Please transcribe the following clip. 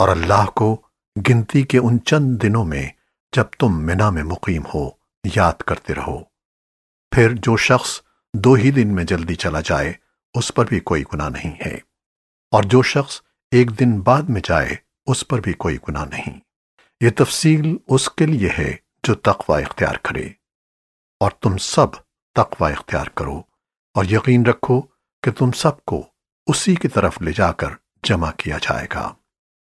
اور اللہ کو گنتی کے ان چند دنوں میں جب تم منا میں مقیم ہو، یاد کرتے رہو۔ پھر جو شخص دو ہی دن میں جلدی چلا جائے، اس پر بھی کوئی گناہ نہیں ہے۔ اور جو شخص ایک دن بعد میں جائے، اس پر بھی کوئی گناہ نہیں۔ یہ تفصیل اس کے لیے ہے جو تقوی اختیار کرے۔ اور تم سب تقوی اختیار کرو اور یقین رکھو کہ تم سب کو اسی کی طرف لے جا کر جمع کیا جائے گا۔